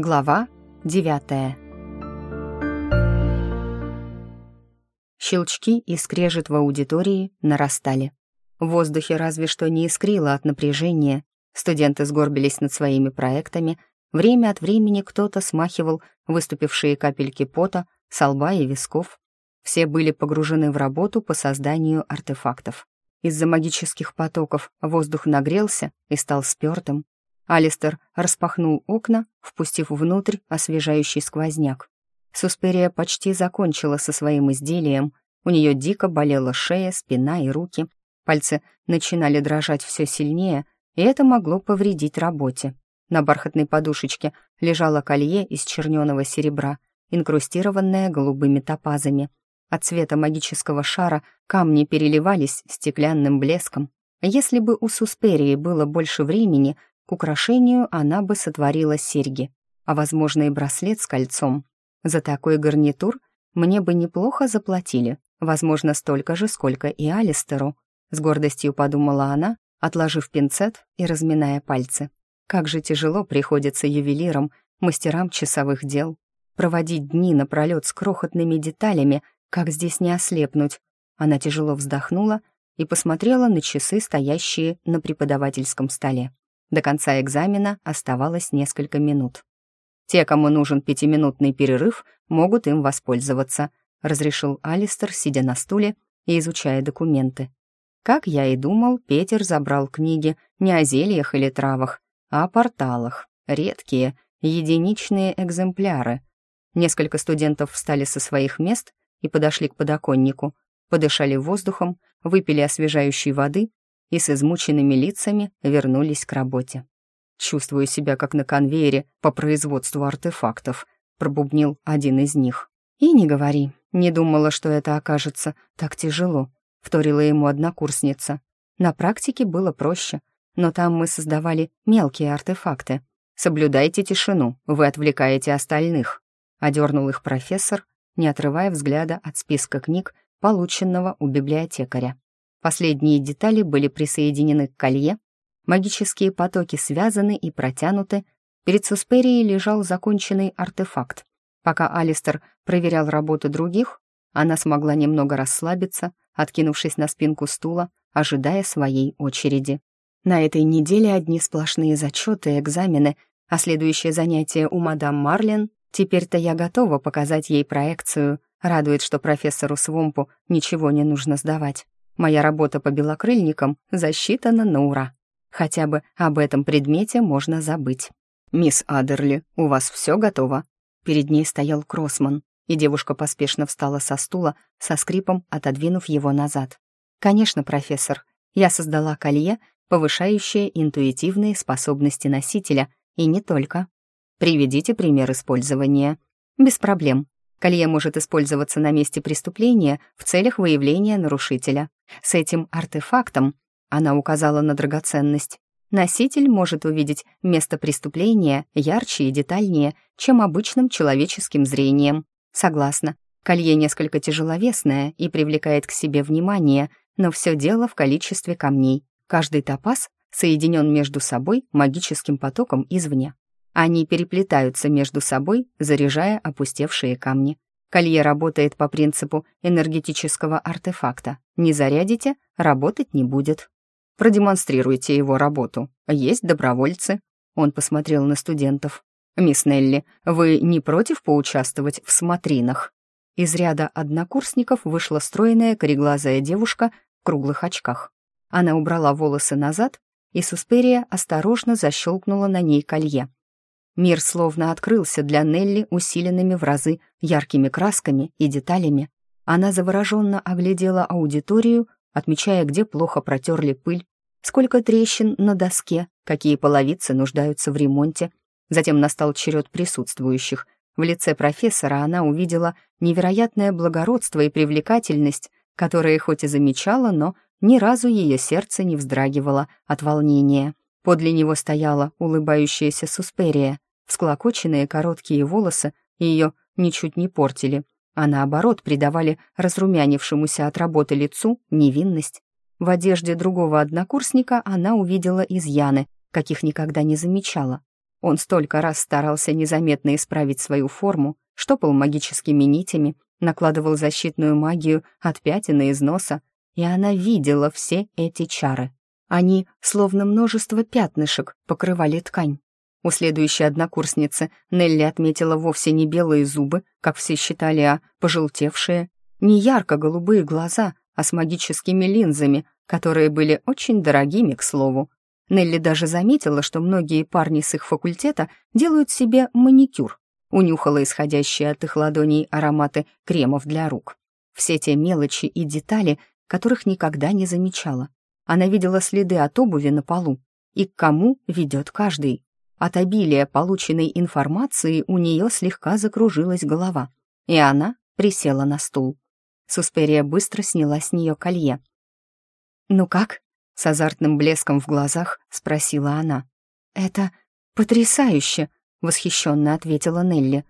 Глава девятая. Щелчки и скрежет в аудитории нарастали. В воздухе разве что не искрило от напряжения. Студенты сгорбились над своими проектами. Время от времени кто-то смахивал выступившие капельки пота со лба и висков. Все были погружены в работу по созданию артефактов. Из-за магических потоков воздух нагрелся и стал спёртым. Алистер распахнул окна, впустив внутрь освежающий сквозняк. Сусперия почти закончила со своим изделием. У нее дико болела шея, спина и руки. Пальцы начинали дрожать все сильнее, и это могло повредить работе. На бархатной подушечке лежало колье из черненого серебра, инкрустированное голубыми топазами. От цвета магического шара камни переливались стеклянным блеском. Если бы у Сусперии было больше времени, к украшению она бы сотворила серьги, а, возможно, и браслет с кольцом. За такой гарнитур мне бы неплохо заплатили, возможно, столько же, сколько и Алистеру. С гордостью подумала она, отложив пинцет и разминая пальцы. Как же тяжело приходится ювелирам, мастерам часовых дел. Проводить дни напролет с крохотными деталями — как здесь не ослепнуть? Она тяжело вздохнула и посмотрела на часы, стоящие на преподавательском столе. До конца экзамена оставалось несколько минут. «Те, кому нужен пятиминутный перерыв, могут им воспользоваться», разрешил Алистер, сидя на стуле и изучая документы. Как я и думал, Петер забрал книги не о зельях или травах, а о порталах. Редкие, единичные экземпляры. Несколько студентов встали со своих мест и подошли к подоконнику, подышали воздухом, выпили освежающей воды и с измученными лицами вернулись к работе. «Чувствую себя как на конвейере по производству артефактов», пробубнил один из них. «И не говори, не думала, что это окажется так тяжело», вторила ему однокурсница. «На практике было проще, но там мы создавали мелкие артефакты. Соблюдайте тишину, вы отвлекаете остальных», одернул их профессор не отрывая взгляда от списка книг, полученного у библиотекаря. Последние детали были присоединены к колье, магические потоки связаны и протянуты, перед Сусперией лежал законченный артефакт. Пока Алистер проверял работу других, она смогла немного расслабиться, откинувшись на спинку стула, ожидая своей очереди. На этой неделе одни сплошные зачеты, экзамены, а следующее занятие у мадам Марлен Теперь-то я готова показать ей проекцию. Радует, что профессору Свомпу ничего не нужно сдавать. Моя работа по белокрыльникам засчитана на ура. Хотя бы об этом предмете можно забыть. «Мисс Адерли, у вас все готово?» Перед ней стоял Кроссман, и девушка поспешно встала со стула, со скрипом отодвинув его назад. «Конечно, профессор, я создала колье, повышающее интуитивные способности носителя, и не только. Приведите пример использования. Без проблем. Колье может использоваться на месте преступления в целях выявления нарушителя. С этим артефактом, она указала на драгоценность, носитель может увидеть место преступления ярче и детальнее, чем обычным человеческим зрением. Согласна. Колье несколько тяжеловесное и привлекает к себе внимание, но все дело в количестве камней. Каждый топаз соединен между собой магическим потоком извне. Они переплетаются между собой, заряжая опустевшие камни. Колье работает по принципу энергетического артефакта. Не зарядите — работать не будет. Продемонстрируйте его работу. Есть добровольцы. Он посмотрел на студентов. «Мисс Нелли, вы не против поучаствовать в смотринах?» Из ряда однокурсников вышла стройная кореглазая девушка в круглых очках. Она убрала волосы назад, и Сусперия осторожно защелкнула на ней колье. Мир словно открылся для Нелли усиленными в разы яркими красками и деталями. Она завороженно оглядела аудиторию, отмечая, где плохо протерли пыль, сколько трещин на доске, какие половицы нуждаются в ремонте. Затем настал черед присутствующих. В лице профессора она увидела невероятное благородство и привлекательность, которые хоть и замечала, но ни разу ее сердце не вздрагивало от волнения. Подле него стояла улыбающаяся Сусперия, Всклокоченные короткие волосы ее ничуть не портили, а наоборот придавали разрумянившемуся от работы лицу невинность. В одежде другого однокурсника она увидела изъяны, каких никогда не замечала. Он столько раз старался незаметно исправить свою форму, штопал магическими нитями, накладывал защитную магию от пятины из носа, и она видела все эти чары. Они, словно множество пятнышек, покрывали ткань. У следующей однокурсницы Нелли отметила вовсе не белые зубы, как все считали, а пожелтевшие, не ярко-голубые глаза, а с магическими линзами, которые были очень дорогими, к слову. Нелли даже заметила, что многие парни с их факультета делают себе маникюр. Унюхала исходящие от их ладоней ароматы кремов для рук. Все те мелочи и детали, которых никогда не замечала. Она видела следы от обуви на полу. И к кому ведет каждый. От обилия полученной информации у нее слегка закружилась голова, и она присела на стул. Сусперия быстро сняла с нее колье. «Ну как?» — с азартным блеском в глазах спросила она. «Это потрясающе!» — восхищенно ответила Нелли.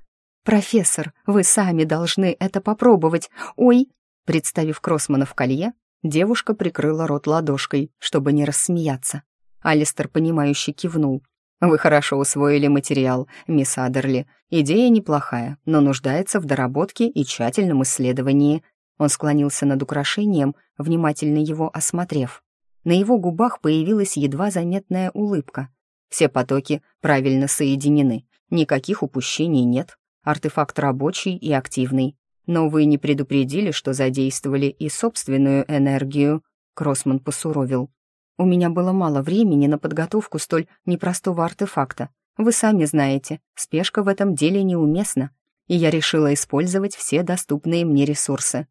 «Профессор, вы сами должны это попробовать. Ой!» Представив Кроссмана в колье, девушка прикрыла рот ладошкой, чтобы не рассмеяться. Алистер, понимающе кивнул. «Вы хорошо усвоили материал, мисс Адерли. Идея неплохая, но нуждается в доработке и тщательном исследовании. Он склонился над украшением, внимательно его осмотрев. На его губах появилась едва заметная улыбка. Все потоки правильно соединены, никаких упущений нет. Артефакт рабочий и активный. Но вы не предупредили, что задействовали и собственную энергию. Кроссман посуровил. У меня было мало времени на подготовку столь непростого артефакта. Вы сами знаете, спешка в этом деле неуместна, и я решила использовать все доступные мне ресурсы.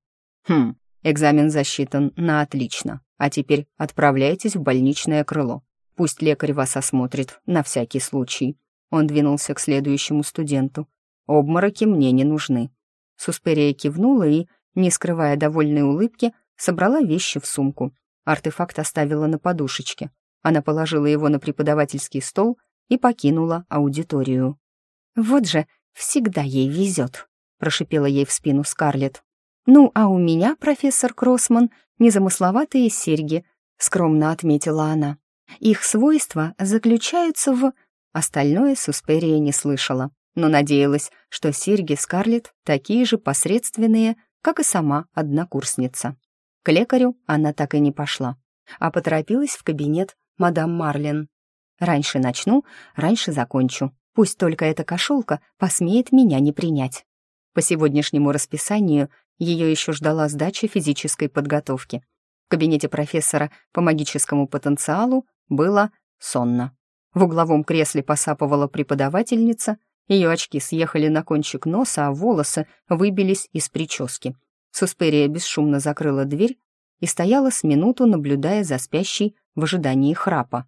«Хм, экзамен засчитан на отлично. А теперь отправляйтесь в больничное крыло. Пусть лекарь вас осмотрит, на всякий случай». Он двинулся к следующему студенту. «Обмороки мне не нужны». Сусперия кивнула и, не скрывая довольной улыбки, собрала вещи в сумку. Артефакт оставила на подушечке. Она положила его на преподавательский стол и покинула аудиторию. «Вот же, всегда ей везет», — прошипела ей в спину Скарлетт. «Ну, а у меня, профессор Кроссман, незамысловатые серьги», — скромно отметила она. «Их свойства заключаются в...» Остальное Сусперия не слышала, но надеялась, что серьги Скарлетт такие же посредственные, как и сама однокурсница. К лекарю она так и не пошла, а поторопилась в кабинет мадам Марлин. «Раньше начну, раньше закончу. Пусть только эта кошелка посмеет меня не принять». По сегодняшнему расписанию ее еще ждала сдача физической подготовки. В кабинете профессора по магическому потенциалу было сонно. В угловом кресле посапывала преподавательница, ее очки съехали на кончик носа, а волосы выбились из прически. Сусперия бесшумно закрыла дверь и стояла с минуту, наблюдая за спящей в ожидании храпа.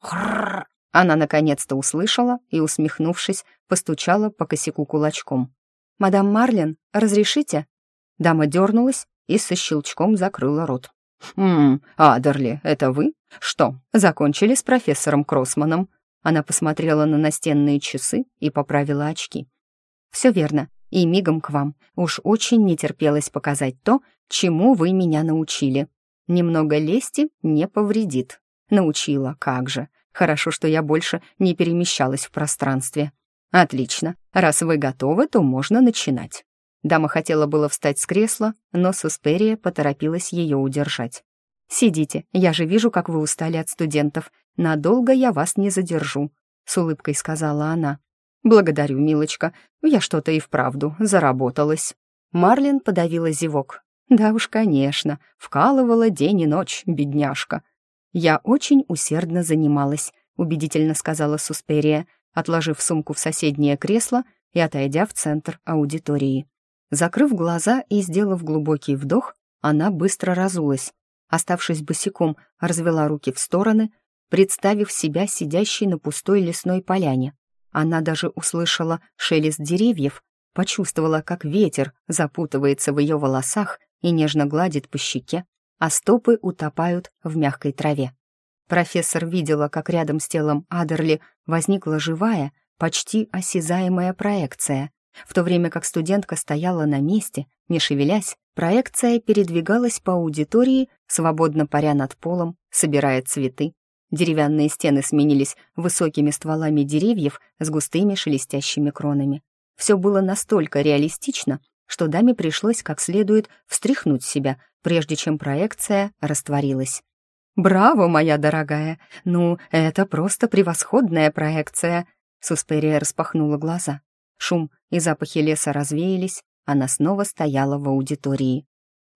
«Хрррр!» Она наконец-то услышала и, усмехнувшись, постучала по косяку кулачком. «Мадам Марлин, разрешите?» Дама дернулась и со щелчком закрыла рот. «Ммм, Адерли, это вы? Что, закончили с профессором Кроссманом?» Она посмотрела на настенные часы и поправила очки. «Все верно, и мигом к вам. Уж очень не терпелось показать то, чему вы меня научили. Немного лести не повредит. Научила, как же. Хорошо, что я больше не перемещалась в пространстве. Отлично, раз вы готовы, то можно начинать». Дама хотела было встать с кресла, но Сусперия поторопилась ее удержать. «Сидите, я же вижу, как вы устали от студентов. Надолго я вас не задержу», — с улыбкой сказала она. «Благодарю, милочка, я что-то и вправду заработалась». Марлин подавила зевок. «Да уж, конечно, вкалывала день и ночь, бедняжка». «Я очень усердно занималась», — убедительно сказала Сусперия, отложив сумку в соседнее кресло и отойдя в центр аудитории. Закрыв глаза и сделав глубокий вдох, она быстро разулась. Оставшись босиком, развела руки в стороны, представив себя сидящей на пустой лесной поляне. Она даже услышала шелест деревьев, почувствовала, как ветер запутывается в ее волосах и нежно гладит по щеке, а стопы утопают в мягкой траве. Профессор видела, как рядом с телом Адерли возникла живая, почти осязаемая проекция, в то время как студентка стояла на месте, не шевелясь, проекция передвигалась по аудитории, свободно паря над полом, собирая цветы. Деревянные стены сменились высокими стволами деревьев с густыми шелестящими кронами. Все было настолько реалистично, что даме пришлось как следует встряхнуть себя, прежде чем проекция растворилась. «Браво, моя дорогая! Ну, это просто превосходная проекция!» Сусперия распахнула глаза. Шум и запахи леса развеялись, она снова стояла в аудитории.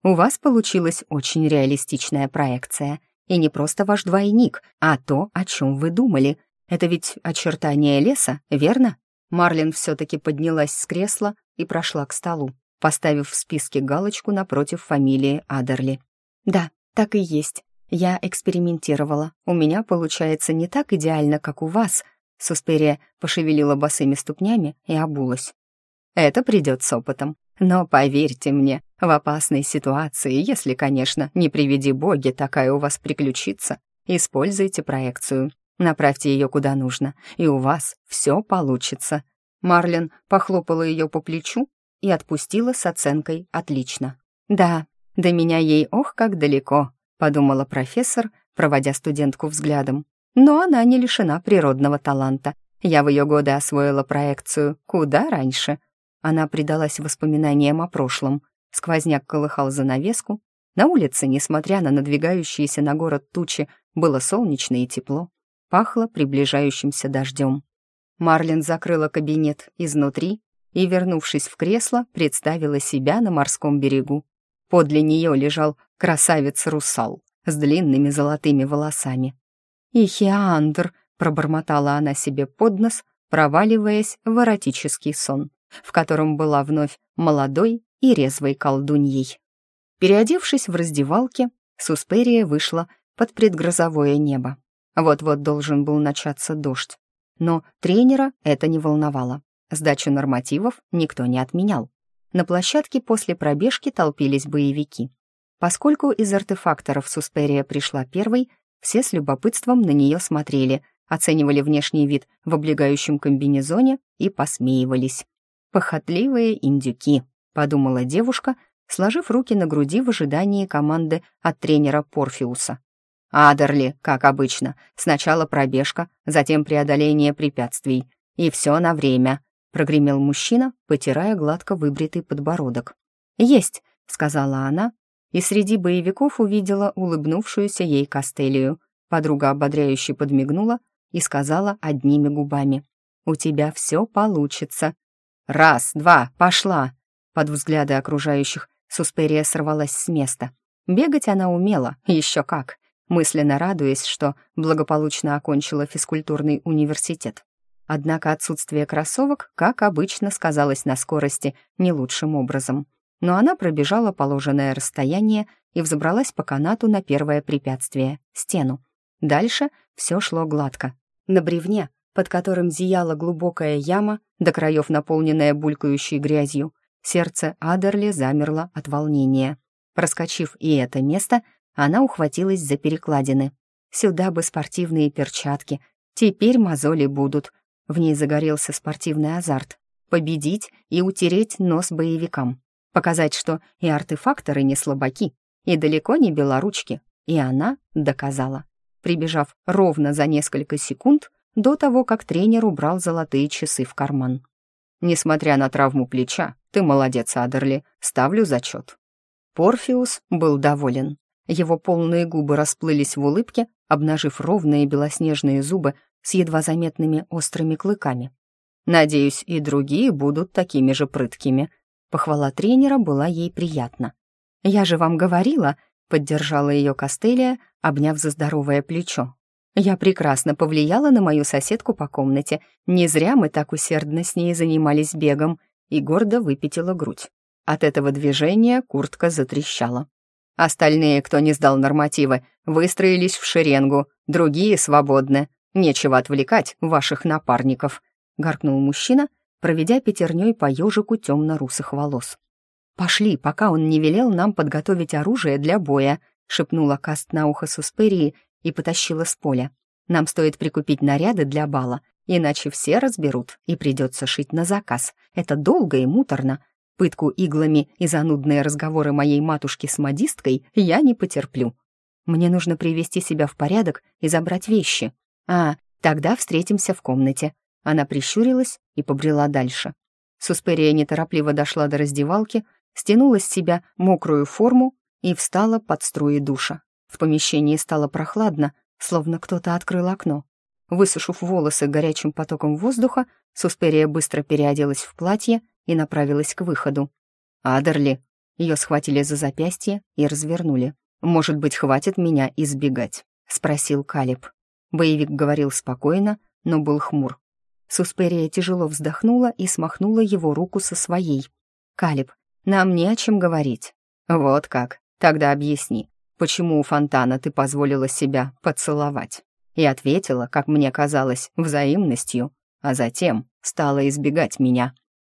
«У вас получилась очень реалистичная проекция. И не просто ваш двойник, а то, о чем вы думали. Это ведь очертание леса, верно?» Марлин все-таки поднялась с кресла и прошла к столу, поставив в списке галочку напротив фамилии Адерли. «Да, так и есть. Я экспериментировала. У меня получается не так идеально, как у вас». Сусперия пошевелила босыми ступнями и обулась. «Это придет с опытом. Но поверьте мне, в опасной ситуации, если, конечно, не приведи боги, такая у вас приключится, используйте проекцию. Направьте ее куда нужно, и у вас все получится». Марлен похлопала ее по плечу и отпустила с оценкой «отлично». «Да, до меня ей ох как далеко», — подумала профессор, проводя студентку взглядом. «Но она не лишена природного таланта. Я в ее годы освоила проекцию куда раньше». Она предалась воспоминаниям о прошлом. Сквозняк колыхал занавеску. На улице, несмотря на надвигающиеся на город тучи, было солнечно и тепло пахло приближающимся дождем. Марлин закрыла кабинет изнутри и, вернувшись в кресло, представила себя на морском берегу. Подле нее лежал красавец-русал с длинными золотыми волосами. «Ихиандр!» — пробормотала она себе под нос, проваливаясь в эротический сон, в котором была вновь молодой и резвой колдуньей. Переодевшись в раздевалке, Сусперия вышла под предгрозовое небо. Вот-вот должен был начаться дождь. Но тренера это не волновало. Сдачу нормативов никто не отменял. На площадке после пробежки толпились боевики. Поскольку из артефакторов Сусперия пришла первой, все с любопытством на нее смотрели, оценивали внешний вид в облегающем комбинезоне и посмеивались. «Похотливые индюки», — подумала девушка, сложив руки на груди в ожидании команды от тренера Порфиуса. Адерли, как обычно, сначала пробежка, затем преодоление препятствий. И все на время», — прогремел мужчина, потирая гладко выбритый подбородок. «Есть», — сказала она, и среди боевиков увидела улыбнувшуюся ей Костелию. Подруга ободряюще подмигнула и сказала одними губами. «У тебя все получится». «Раз, два, пошла!» Под взгляды окружающих Сусперия сорвалась с места. Бегать она умела, еще как мысленно радуясь, что благополучно окончила физкультурный университет. Однако отсутствие кроссовок, как обычно, сказалось на скорости не лучшим образом. Но она пробежала положенное расстояние и взобралась по канату на первое препятствие — стену. Дальше все шло гладко. На бревне, под которым зияла глубокая яма, до краев наполненная булькающей грязью, сердце Адерли замерло от волнения. Проскочив и это место, она ухватилась за перекладины. Сюда бы спортивные перчатки. Теперь мозоли будут. В ней загорелся спортивный азарт. Победить и утереть нос боевикам. Показать, что и артефакторы не слабаки, и далеко не белоручки. И она доказала. Прибежав ровно за несколько секунд до того, как тренер убрал золотые часы в карман. «Несмотря на травму плеча, ты молодец, Адерли, ставлю зачет». Порфиус был доволен. Его полные губы расплылись в улыбке, обнажив ровные белоснежные зубы с едва заметными острыми клыками. «Надеюсь, и другие будут такими же прыткими». Похвала тренера была ей приятна. «Я же вам говорила», — поддержала ее Костелия, обняв за здоровое плечо. «Я прекрасно повлияла на мою соседку по комнате. Не зря мы так усердно с ней занимались бегом», и гордо выпятила грудь. От этого движения куртка затрещала. Остальные, кто не сдал нормативы, выстроились в шеренгу, другие свободны. Нечего отвлекать ваших напарников», — гаркнул мужчина, проведя пятерней по ежику темно-русых волос. «Пошли, пока он не велел нам подготовить оружие для боя», — шепнула Каст на ухо Сусперии и потащила с поля. «Нам стоит прикупить наряды для бала, иначе все разберут, и придется шить на заказ. Это долго и муторно, Пытку иглами и занудные разговоры моей матушки с модисткой я не потерплю. Мне нужно привести себя в порядок и забрать вещи. А, тогда встретимся в комнате». Она прищурилась и побрела дальше. Сусперия неторопливо дошла до раздевалки, стянула с себя мокрую форму и встала под струи душа. В помещении стало прохладно, словно кто-то открыл окно. Высушив волосы горячим потоком воздуха, Сусперия быстро переоделась в платье и направилась к выходу. «Адерли!» Ее схватили за запястье и развернули. «Может быть, хватит меня избегать?» — спросил Калиб. Боевик говорил спокойно, но был хмур. Сусперия тяжело вздохнула и смахнула его руку со своей. «Калиб, нам не о чем говорить». «Вот как. Тогда объясни, почему у фонтана ты позволила себя поцеловать?» И ответила, как мне казалось, взаимностью, а затем стала избегать меня.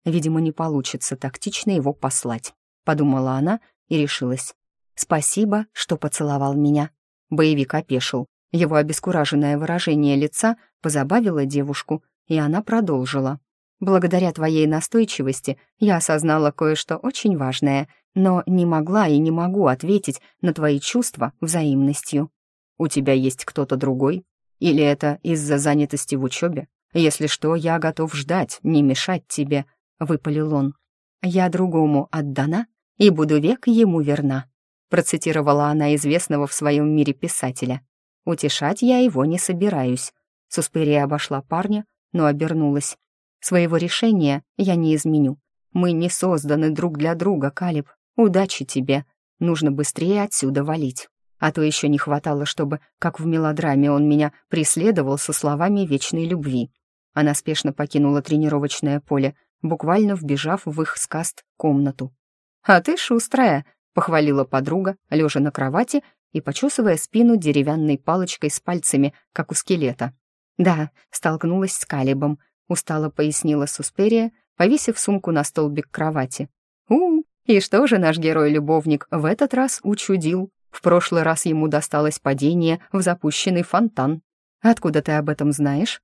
Видимо, не получится тактично его послать, подумала она и решилась. Спасибо, что поцеловал меня. Боевик опешил. Его обескураженное выражение лица позабавило девушку, и она продолжила. «Благодаря твоей настойчивости я осознала кое-что очень важное, но не могла и не могу ответить на твои чувства взаимностью. У тебя есть кто-то другой? Или это из-за занятости в учебе? Если что, я готов ждать, не мешать тебе», — выпалил он. «Я другому отдана и буду век ему верна», — процитировала она известного в своем мире писателя. «Утешать я его не собираюсь». Суспирия обошла парня, но обернулась. «Своего решения я не изменю. Мы не созданы друг для друга, Калиб. Удачи тебе. Нужно быстрее отсюда валить. А то еще не хватало, чтобы, как в мелодраме, он меня преследовал со словами вечной любви. Она спешно покинула тренировочное поле, буквально вбежав в их скаст комнату. «А ты шустрая», — похвалила подруга, лежа на кровати и почесывая спину деревянной палочкой с пальцами, как у скелета. «Да, столкнулась с Калибом», — устало пояснила Сусперия, повесив сумку на столбик кровати. у и что же наш герой-любовник в этот раз учудил? В прошлый раз ему досталось падение в запущенный фонтан. Откуда ты об этом знаешь?»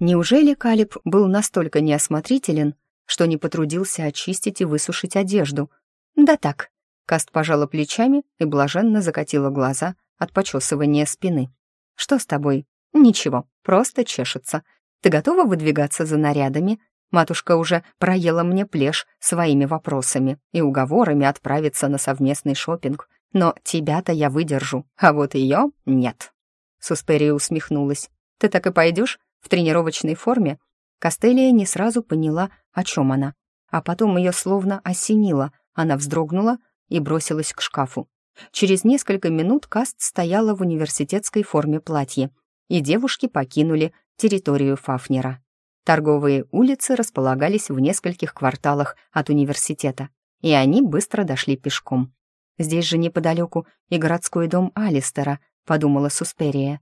Неужели Калиб был настолько неосмотрителен, что не потрудился очистить и высушить одежду? Да так. Каст пожала плечами и блаженно закатила глаза от почесывания спины. «Что с тобой?» «Ничего, просто чешется. Ты готова выдвигаться за нарядами?» Матушка уже проела мне плешь своими вопросами и уговорами отправиться на совместный шопинг. Но тебя-то я выдержу, а вот ее нет. Сусперия усмехнулась. «Ты так и пойдешь в тренировочной форме?» Костелия не сразу поняла, о чем она. А потом ее словно осенило. Она вздрогнула и бросилась к шкафу. Через несколько минут Каст стояла в университетской форме платья, и девушки покинули территорию Фафнера. Торговые улицы располагались в нескольких кварталах от университета, и они быстро дошли пешком. «Здесь же неподалеку и городской дом Алистера», — подумала Сусперия.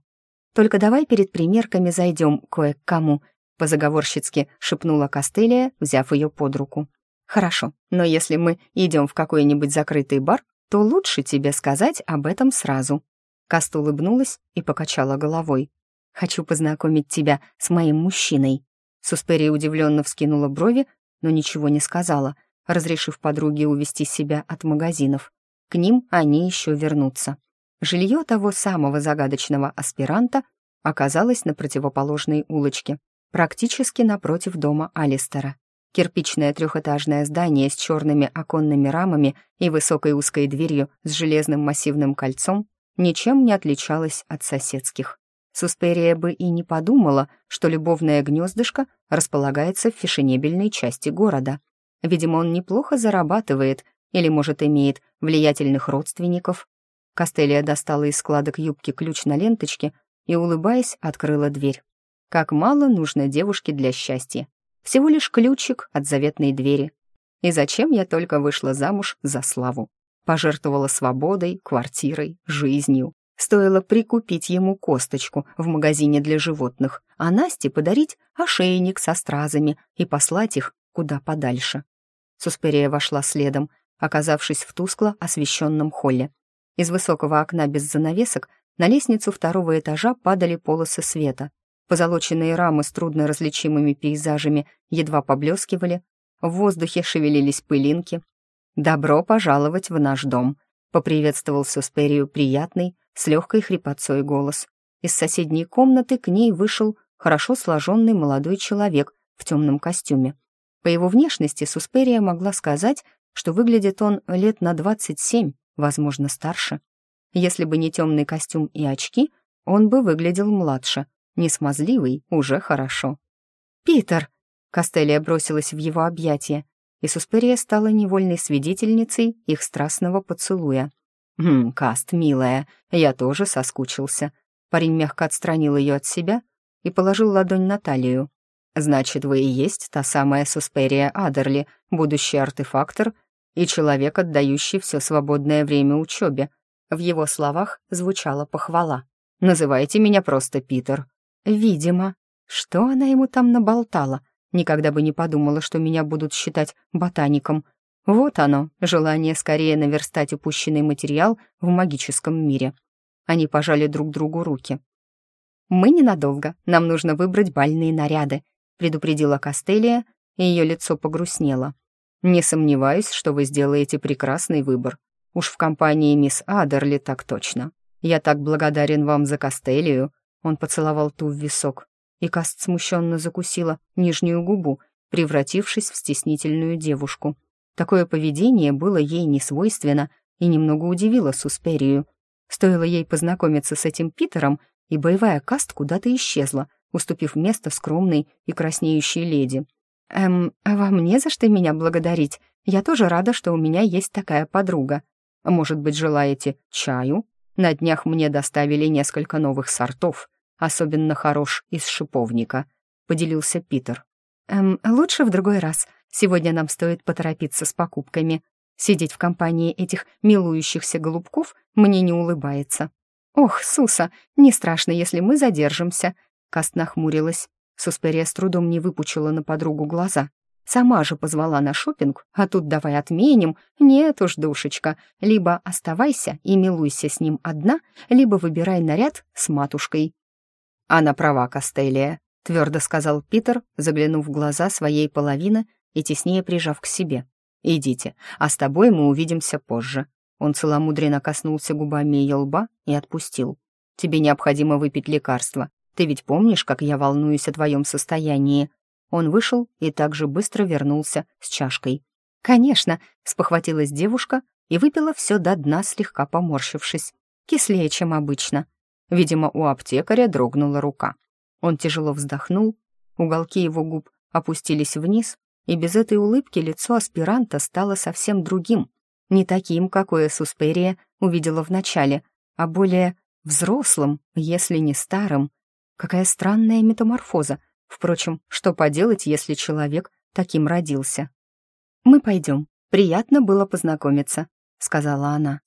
«Только давай перед примерками зайдем кое к кому», — позаговорщицки шепнула Костелия, взяв ее под руку. «Хорошо, но если мы идем в какой-нибудь закрытый бар, то лучше тебе сказать об этом сразу». Каст улыбнулась и покачала головой. «Хочу познакомить тебя с моим мужчиной». Сусперия удивленно вскинула брови, но ничего не сказала, разрешив подруге увести себя от магазинов. К ним они еще вернутся. Жилье того самого загадочного аспиранта оказалось на противоположной улочке, практически напротив дома Алистера. Кирпичное трехэтажное здание с черными оконными рамами и высокой узкой дверью с железным массивным кольцом ничем не отличалось от соседских. Сусперия бы и не подумала, что любовное гнездышко располагается в фешенебельной части города. Видимо, он неплохо зарабатывает или, может, имеет влиятельных родственников. Костелия достала из складок юбки ключ на ленточке и, улыбаясь, открыла дверь. Как мало нужно девушке для счастья. Всего лишь ключик от заветной двери. И зачем я только вышла замуж за славу? Пожертвовала свободой, квартирой, жизнью. Стоило прикупить ему косточку в магазине для животных, а Насте подарить ошейник со стразами и послать их куда подальше. Сусперия вошла следом, оказавшись в тускло освещенном холле. Из высокого окна без занавесок на лестницу второго этажа падали полосы света. Позолоченные рамы с трудно различимыми пейзажами едва поблескивали, в воздухе шевелились пылинки. «Добро пожаловать в наш дом», — поприветствовал Сусперию приятный, с легкой хрипотцой голос. Из соседней комнаты к ней вышел хорошо сложенный молодой человек в темном костюме. По его внешности Сусперия могла сказать, что выглядит он лет на 27, возможно, старше. Если бы не темный костюм и очки, он бы выглядел младше. Не смазливый, уже хорошо. «Питер!» — Костелия бросилась в его объятия, и Сусперия стала невольной свидетельницей их страстного поцелуя. «Хм, Каст, милая, я тоже соскучился». Парень мягко отстранил ее от себя и положил ладонь на талию. «Значит, вы и есть та самая Сусперия Адерли, будущий артефактор и человек, отдающий все свободное время учебе». В его словах звучала похвала. «Называйте меня просто Питер». «Видимо». Что она ему там наболтала? Никогда бы не подумала, что меня будут считать ботаником. Вот оно, желание скорее наверстать упущенный материал в магическом мире. Они пожали друг другу руки. «Мы ненадолго, нам нужно выбрать бальные наряды», предупредила Костелия, и ее лицо погрустнело. «Не сомневаюсь, что вы сделаете прекрасный выбор. Уж в компании мисс Адерли так точно. Я так благодарен вам за Костелию», он поцеловал ту в висок и Каст смущенно закусила нижнюю губу, превратившись в стеснительную девушку. Такое поведение было ей не свойственно и немного удивило Сусперию. Стоило ей познакомиться с этим Питером, и боевая Каст куда-то исчезла, уступив место скромной и краснеющей леди. «Эм, а вам не за что меня благодарить. Я тоже рада, что у меня есть такая подруга. Может быть, желаете чаю? На днях мне доставили несколько новых сортов. Особенно хорош из шиповника», — поделился Питер. «Эм, лучше в другой раз. Сегодня нам стоит поторопиться с покупками. Сидеть в компании этих милующихся голубков мне не улыбается». «Ох, Суса, не страшно, если мы задержимся», — Каст нахмурилась. Сусперия с трудом не выпучила на подругу глаза. Сама же позвала на шопинг, а тут давай отменим. Нет уж, душечка, либо оставайся и милуйся с ним одна, либо выбирай наряд с матушкой. «Она права, Костелия», — твердо сказал Питер, заглянув в глаза своей половины и теснее прижав к себе. «Идите, а с тобой мы увидимся позже». Он целомудренно коснулся губами ее лба и отпустил. «Тебе необходимо выпить лекарство. Ты ведь помнишь, как я волнуюсь о твоем состоянии?» Он вышел и также быстро вернулся с чашкой. «Конечно», — спохватилась девушка и выпила все до дна, слегка поморщившись. «Кислее, чем обычно». Видимо, у аптекаря дрогнула рука. Он тяжело вздохнул, уголки его губ опустились вниз, и без этой улыбки лицо аспиранта стало совсем другим, не таким, какое Сусперия увидела вначале, а более взрослым, если не старым. Какая странная метаморфоза. Впрочем, что поделать, если человек таким родился? «Мы пойдем. Приятно было познакомиться», — сказала она.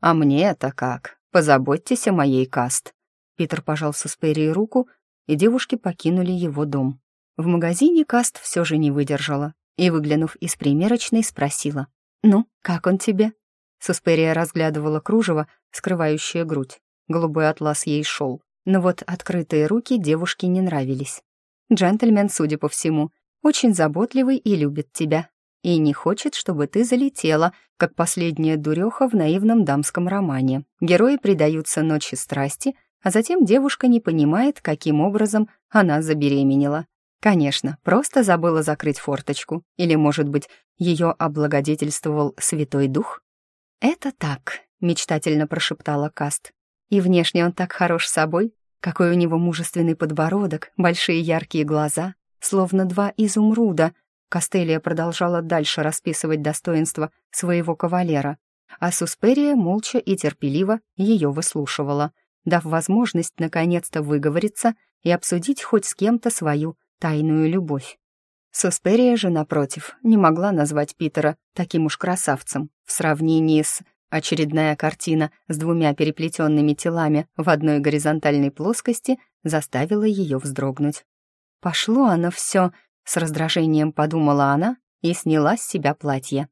«А мне это как?» Позаботьтесь о моей каст». Питер пожал с Эсперией руку, и девушки покинули его дом. В магазине каст все же не выдержала и, выглянув из примерочной, спросила. «Ну, как он тебе?» Сусперия разглядывала кружево, скрывающее грудь. Голубой атлас ей шел, но вот открытые руки девушке не нравились. «Джентльмен, судя по всему, очень заботливый и любит тебя и не хочет, чтобы ты залетела, как последняя дуреха в наивном дамском романе. Герои предаются ночи страсти, а затем девушка не понимает, каким образом она забеременела. Конечно, просто забыла закрыть форточку. Или, может быть, ее облагодетельствовал Святой Дух? «Это так», — мечтательно прошептала Каст. «И внешне он так хорош собой. Какой у него мужественный подбородок, большие яркие глаза, словно два изумруда — Костелия продолжала дальше расписывать достоинства своего кавалера, а Сусперия молча и терпеливо ее выслушивала, дав возможность наконец-то выговориться и обсудить хоть с кем-то свою тайную любовь. Сусперия же, напротив, не могла назвать Питера таким уж красавцем в сравнении с очередная картина с двумя переплетенными телами в одной горизонтальной плоскости заставила ее вздрогнуть. Пошло оно все с раздражением подумала она и сняла с себя платье.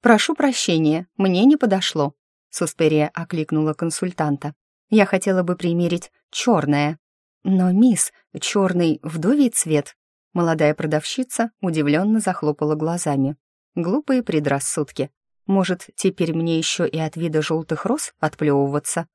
«Прошу прощения, мне не подошло», — Сусперия окликнула консультанта. «Я хотела бы примерить черное». «Но, мисс, черный вдовий цвет». Молодая продавщица удивленно захлопала глазами. Глупые предрассудки. Может, теперь мне еще и от вида желтых роз отплевываться?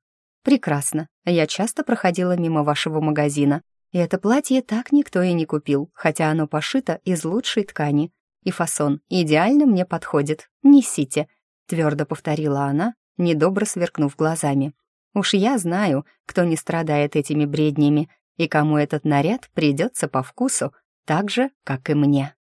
Прекрасно. Я часто проходила мимо вашего магазина, и это платье так никто и не купил, хотя оно пошито из лучшей ткани. И фасон идеально мне подходит. Несите, твердо повторила она, недобро сверкнув глазами. Уж я знаю, кто не страдает этими бреднями, и кому этот наряд придется по вкусу, так же, как и мне.